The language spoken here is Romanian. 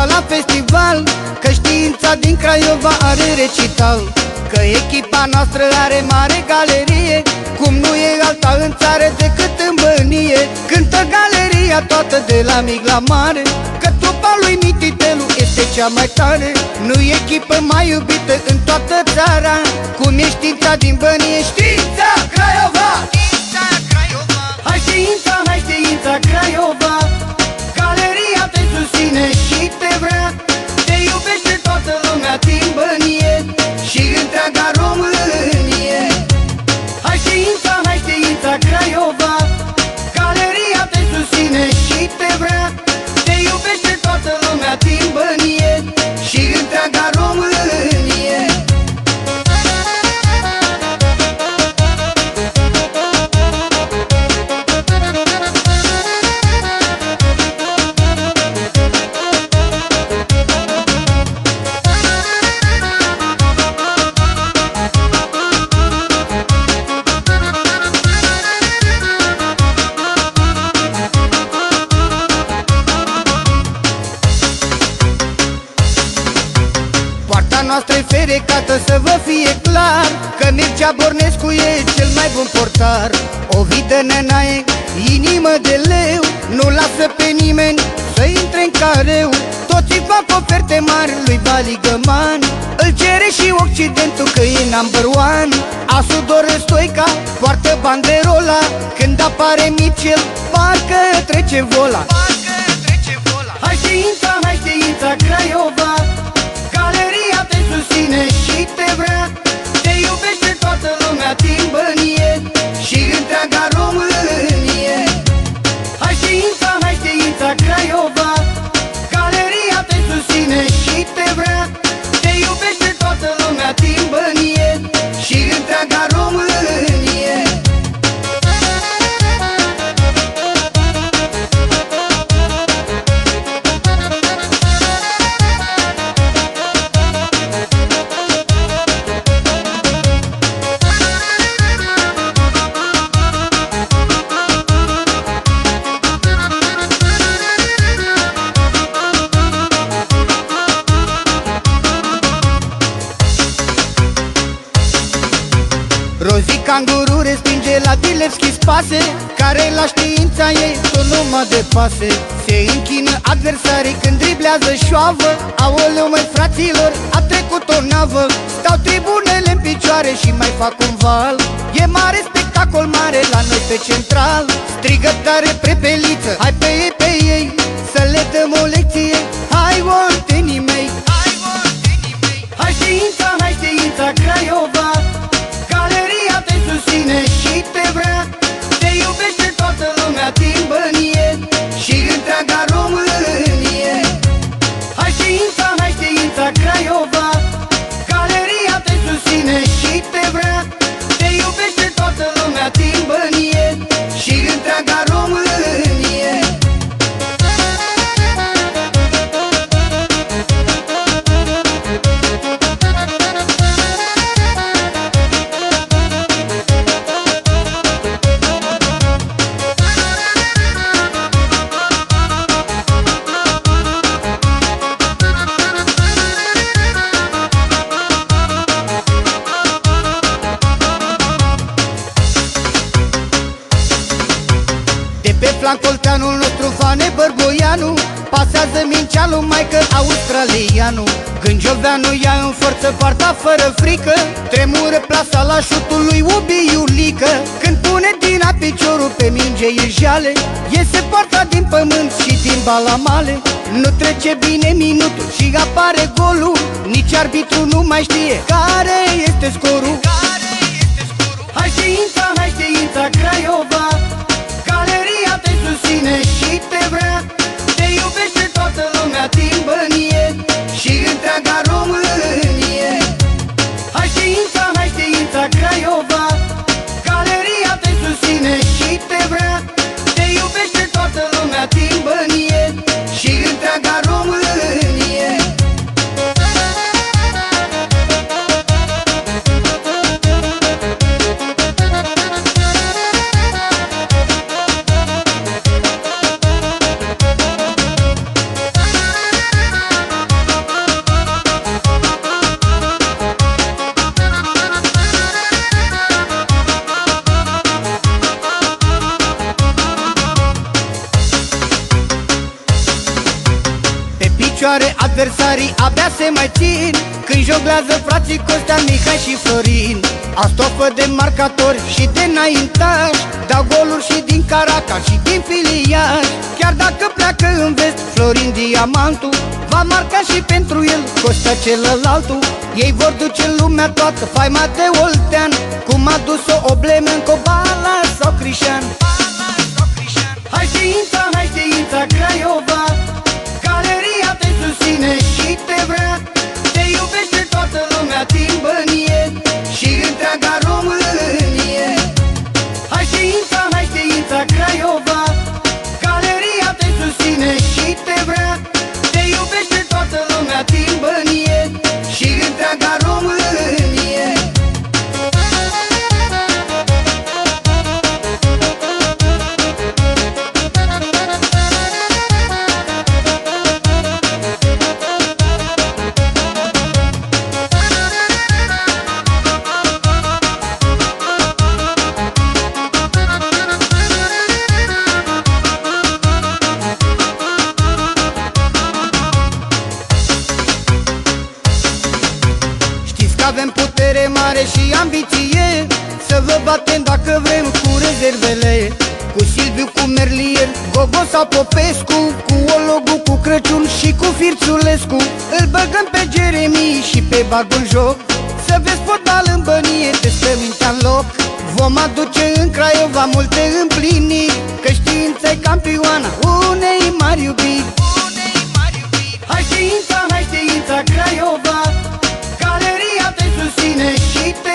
ca la festival Că știința din Craiova are recital. Că echipa noastră are mare galerie Cum nu e alta în țară decât în bănie. Cântă galeria toată de la mic la mare Că trupa lui Mititelu este cea mai tare. Nu e echipă mai iubită în toată țara Cum e știința din bănie. Știința Craiova! Știința Craiova! Hai știința, hai știința Craiova! Galeria te susține noastră e ferecată să vă fie clar Că Mircea Bornescu e cel mai bun portar. Ovidă Nenae, inimă de leu Nu lasă pe nimeni să intre în careu. Toți îi fac oferte mari lui Vali Găman Îl cere și Occidentul că e number one. Asudor Stoica poartă banderola Când apare Mitchell, parcă trece vola. Parcă trece vola. Hai știința, hai canguru respinge la Dilevski spase Care la știința ei tot numai de pase. Se închină adversarii când driblează șoavă. Aoleu măi fraților, a trecut o navă. Stau tribunele în picioare și mai fac un val. E mare spectacol mare la noi pe central. Strigă tare prepeliță, hai pe ei, pe ei Să le dăm o lecție, hai oltenii Bărboianu Pasează mincea lui Michael Australianu. Gângioveanu ia în forță parta fără frică Tremură plasa la șutul lui Ubi Iulică. Când pune din a piciorul pe minge e jale Iese poarta din pământ și din balamale. Nu trece bine minutul și apare golul. Nici arbitru nu mai știe care este scorul. Hai știința, hai știința Craiova. Galeria te susține și te vrea. Te iubește toată lumea din bănie care adversarii abia se mai țin. Când jonglează frații Costea, Mihai și Florin. Astofă de marcatori și de înaintași Dau goluri și din Caraca și din filiaș Chiar dacă pleacă în vest Florin Diamantul Va marca și pentru el Costea celălaltul. Ei vor duce lumea toată faima de Oltean. Cum a dus-o Obleme în Cobala sau Crișan. Hai știința, hai știința Craiova avem putere mare și ambiție. Să vă batem dacă vrem cu rezervele. Cu Silviu, cu Merlier, Gogo sau Popescu Cu Ologu, cu Crăciun și cu Firțulescu. Îl băgăm pe Jeremy și pe bagul joc. Să vezi fotbal în bănie, te stă mintea în loc. Vom aduce în Craiova multe împliniri Că știința e campioana unei mari iubiri. Hai știința keep it.